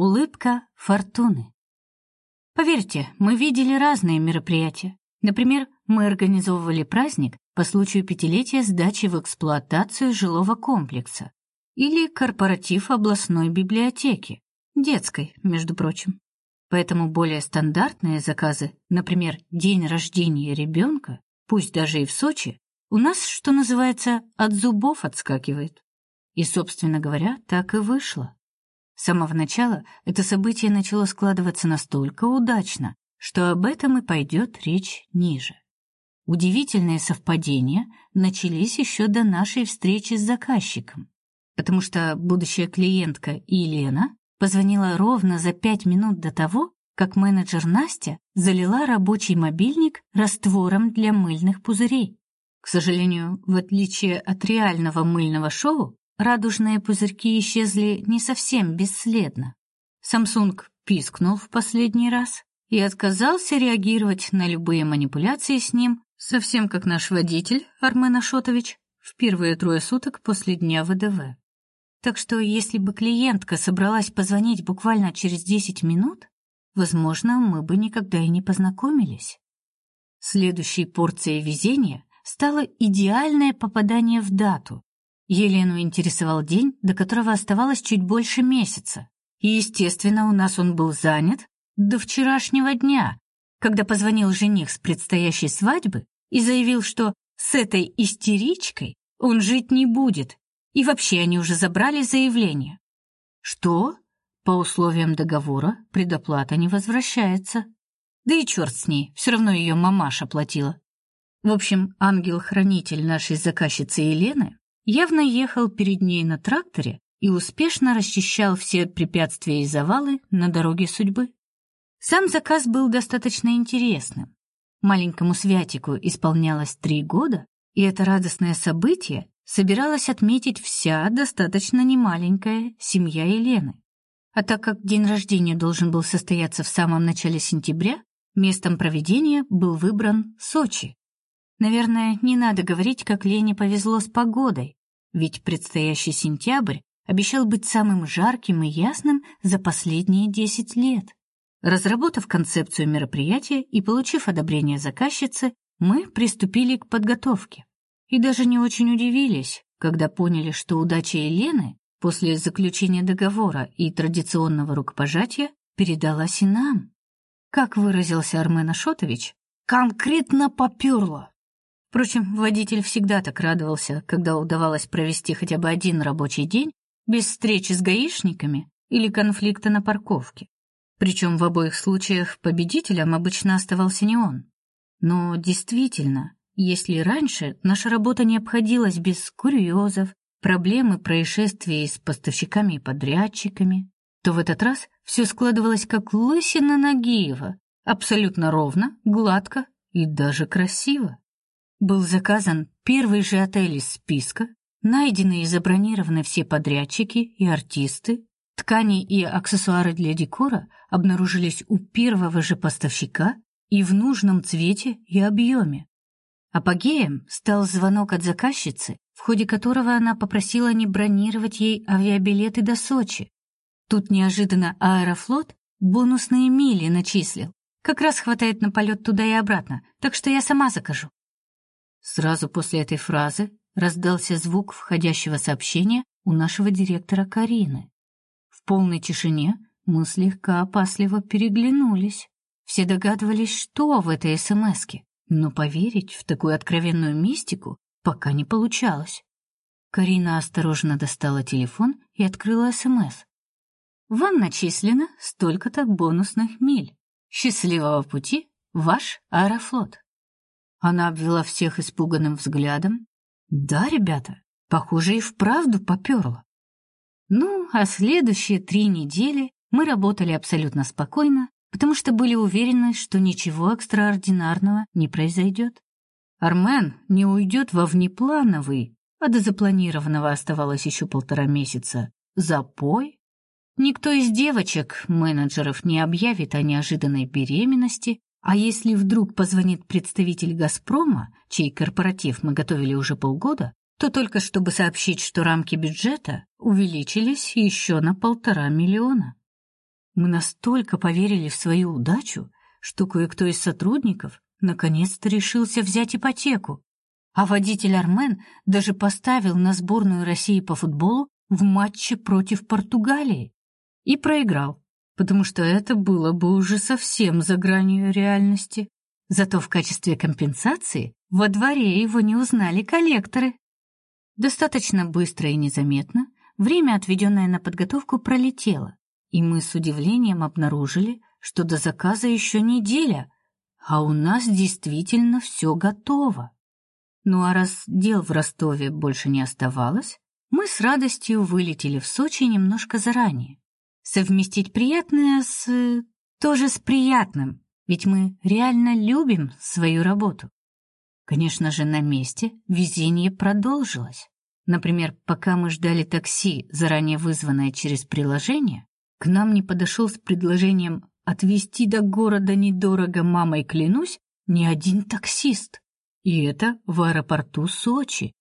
Улыбка фортуны. Поверьте, мы видели разные мероприятия. Например, мы организовывали праздник по случаю пятилетия сдачи в эксплуатацию жилого комплекса или корпоратив областной библиотеки, детской, между прочим. Поэтому более стандартные заказы, например, день рождения ребенка, пусть даже и в Сочи, у нас, что называется, от зубов отскакивает. И, собственно говоря, так и вышло. С самого начала это событие начало складываться настолько удачно, что об этом и пойдет речь ниже. Удивительные совпадения начались еще до нашей встречи с заказчиком, потому что будущая клиентка Елена позвонила ровно за пять минут до того, как менеджер Настя залила рабочий мобильник раствором для мыльных пузырей. К сожалению, в отличие от реального мыльного шоу, радужные пузырьки исчезли не совсем бесследно. Samsung пискнул в последний раз и отказался реагировать на любые манипуляции с ним, совсем как наш водитель Армен Ашотович в первые трое суток после дня ВДВ. Так что если бы клиентка собралась позвонить буквально через 10 минут, возможно, мы бы никогда и не познакомились. Следующей порцией везения стало идеальное попадание в дату, Елену интересовал день, до которого оставалось чуть больше месяца. И, естественно, у нас он был занят до вчерашнего дня, когда позвонил жених с предстоящей свадьбы и заявил, что с этой истеричкой он жить не будет. И вообще они уже забрали заявление. Что? По условиям договора предоплата не возвращается. Да и черт с ней, все равно ее мамаша платила. В общем, ангел-хранитель нашей заказчицы Елены явно ехал перед ней на тракторе и успешно расчищал все препятствия и завалы на дороге судьбы. Сам заказ был достаточно интересным. Маленькому Святику исполнялось три года, и это радостное событие собиралась отметить вся достаточно немаленькая семья Елены. А так как день рождения должен был состояться в самом начале сентября, местом проведения был выбран Сочи. Наверное, не надо говорить, как Лене повезло с погодой ведь предстоящий сентябрь обещал быть самым жарким и ясным за последние 10 лет. Разработав концепцию мероприятия и получив одобрение заказчицы, мы приступили к подготовке. И даже не очень удивились, когда поняли, что удача Елены после заключения договора и традиционного рукопожатия передалась и нам. Как выразился Армен Ашотович, конкретно попёрло. Впрочем, водитель всегда так радовался, когда удавалось провести хотя бы один рабочий день без встречи с гаишниками или конфликта на парковке. Причем в обоих случаях победителем обычно оставался не он. Но действительно, если раньше наша работа не обходилась без курьезов, и происшествий с поставщиками и подрядчиками, то в этот раз все складывалось как лысина Нагиева, абсолютно ровно, гладко и даже красиво. Был заказан первый же отель из списка, найдены и забронированы все подрядчики и артисты, ткани и аксессуары для декора обнаружились у первого же поставщика и в нужном цвете и объеме. Апогеем стал звонок от заказчицы, в ходе которого она попросила не бронировать ей авиабилеты до Сочи. Тут неожиданно Аэрофлот бонусные мили начислил. Как раз хватает на полет туда и обратно, так что я сама закажу. Сразу после этой фразы раздался звук входящего сообщения у нашего директора Карины. В полной тишине мы слегка опасливо переглянулись. Все догадывались, что в этой СМСке, но поверить в такую откровенную мистику пока не получалось. Карина осторожно достала телефон и открыла СМС. Вам начислено столько-то бонусных миль. Счастливого пути, ваш Аэрофлот. Она обвела всех испуганным взглядом. Да, ребята, похоже, и вправду попёрло. Ну, а следующие три недели мы работали абсолютно спокойно, потому что были уверены, что ничего экстраординарного не произойдет. Армен не уйдет во внеплановый, а до запланированного оставалось еще полтора месяца. Запой. Никто из девочек, менеджеров, не объявит о неожиданной беременности а если вдруг позвонит представитель Газпрома, чей корпоратив мы готовили уже полгода, то только чтобы сообщить, что рамки бюджета увеличились еще на полтора миллиона. Мы настолько поверили в свою удачу, что кое-кто из сотрудников наконец-то решился взять ипотеку. А водитель Армен даже поставил на сборную России по футболу в матче против Португалии и проиграл, потому что это было бы уже совсем за гранью реальности. Зато в качестве компенсации во дворе его не узнали коллекторы. Достаточно быстро и незаметно время, отведенное на подготовку, пролетело, и мы с удивлением обнаружили, что до заказа еще неделя, а у нас действительно все готово. Ну а раз дел в Ростове больше не оставалось, мы с радостью вылетели в Сочи немножко заранее. Совместить приятное с тоже с приятным, ведь мы реально любим свою работу. Конечно же, на месте везение продолжилось. Например, пока мы ждали такси, заранее вызванное через приложение, к нам не подошел с предложением отвезти до города недорого, мамой клянусь, ни один таксист. И это в аэропорту Сочи.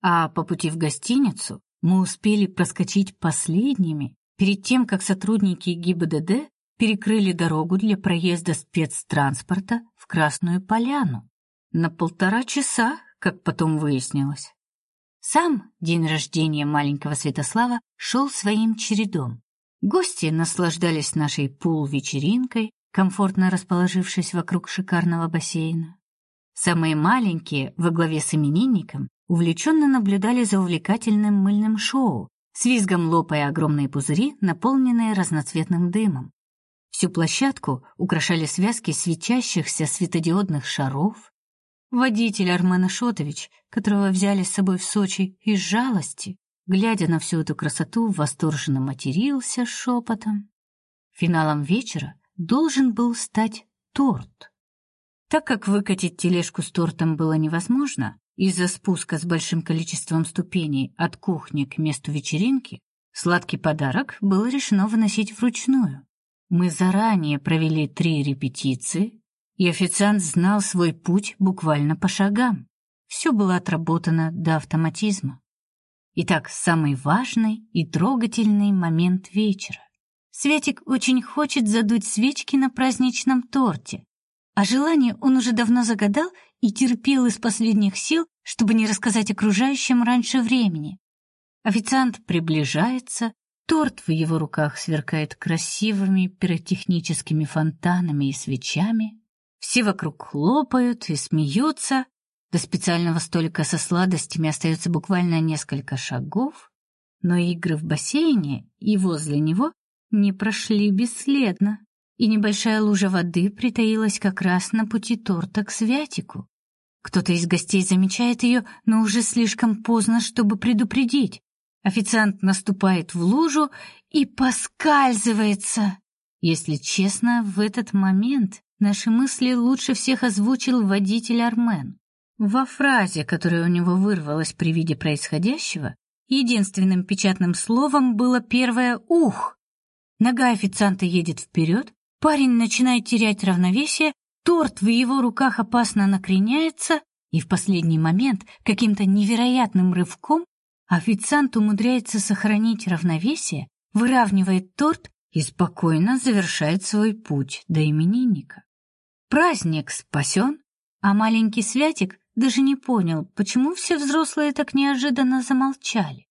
А по пути в гостиницу мы успели проскочить последними, перед тем, как сотрудники ГИБДД перекрыли дорогу для проезда спецтранспорта в Красную Поляну. На полтора часа, как потом выяснилось. Сам день рождения маленького Святослава шел своим чередом. Гости наслаждались нашей пул-вечеринкой, комфортно расположившись вокруг шикарного бассейна. Самые маленькие, во главе с именинником, увлеченно наблюдали за увлекательным мыльным шоу, с визгом лопая огромные пузыри, наполненные разноцветным дымом. Всю площадку украшали связки светящихся светодиодных шаров. Водитель Армен Шотович, которого взяли с собой в Сочи из жалости, глядя на всю эту красоту, восторженно матерился шепотом. Финалом вечера должен был стать торт. Так как выкатить тележку с тортом было невозможно из-за спуска с большим количеством ступеней от кухни к месту вечеринки, сладкий подарок было решено выносить вручную. Мы заранее провели три репетиции, и официант знал свой путь буквально по шагам. Все было отработано до автоматизма. Итак, самый важный и трогательный момент вечера. Светик очень хочет задуть свечки на праздничном торте, а желание он уже давно загадал и терпел из последних сил, чтобы не рассказать окружающим раньше времени. Официант приближается, торт в его руках сверкает красивыми пиротехническими фонтанами и свечами. Все вокруг хлопают и смеются. До специального столика со сладостями остается буквально несколько шагов, но игры в бассейне и возле него не прошли бесследно и небольшая лужа воды притаилась как раз на пути торта к Святику. Кто-то из гостей замечает ее, но уже слишком поздно, чтобы предупредить. Официант наступает в лужу и поскальзывается. Если честно, в этот момент наши мысли лучше всех озвучил водитель Армен. Во фразе, которая у него вырвалась при виде происходящего, единственным печатным словом было первое «ух». Нога официанта едет вперед, Парень начинает терять равновесие, торт в его руках опасно накреняется, и в последний момент каким-то невероятным рывком официант умудряется сохранить равновесие, выравнивает торт и спокойно завершает свой путь до именинника. Праздник спасен, а маленький Святик даже не понял, почему все взрослые так неожиданно замолчали.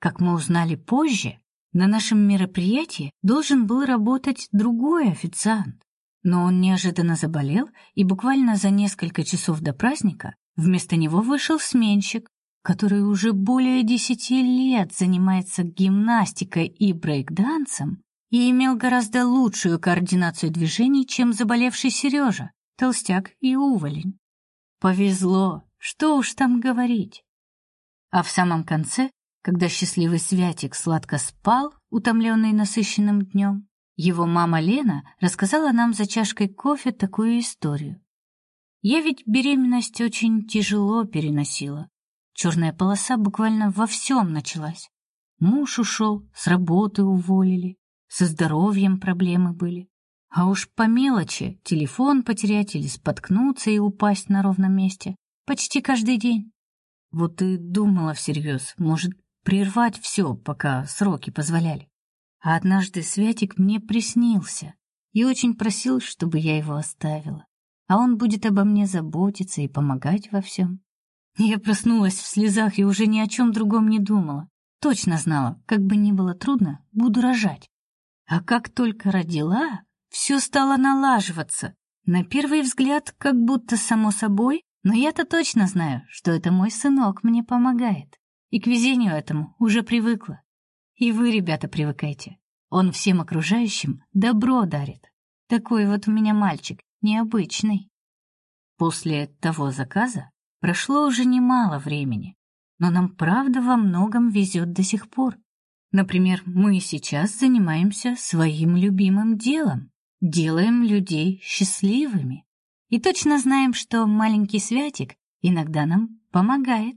Как мы узнали позже, на нашем мероприятии должен был работать другой официант, но он неожиданно заболел, и буквально за несколько часов до праздника вместо него вышел сменщик, который уже более десяти лет занимается гимнастикой и брейкдансом и имел гораздо лучшую координацию движений, чем заболевший Сережа, толстяк и уволень. Повезло, что уж там говорить. А в самом конце когда счастливый Святик сладко спал, утомленный насыщенным днем, его мама Лена рассказала нам за чашкой кофе такую историю. Я ведь беременность очень тяжело переносила. Черная полоса буквально во всем началась. Муж ушел, с работы уволили, со здоровьем проблемы были. А уж по мелочи телефон потерять или споткнуться и упасть на ровном месте почти каждый день. Вот и думала всерьез, может, прервать все, пока сроки позволяли. А однажды Святик мне приснился и очень просил, чтобы я его оставила. А он будет обо мне заботиться и помогать во всем. Я проснулась в слезах и уже ни о чем другом не думала. Точно знала, как бы ни было трудно, буду рожать. А как только родила, все стало налаживаться. На первый взгляд, как будто само собой, но я-то точно знаю, что это мой сынок мне помогает. И к везению этому уже привыкла. И вы, ребята, привыкайте. Он всем окружающим добро дарит. Такой вот у меня мальчик, необычный. После того заказа прошло уже немало времени, но нам правда во многом везет до сих пор. Например, мы сейчас занимаемся своим любимым делом, делаем людей счастливыми. И точно знаем, что маленький Святик иногда нам помогает.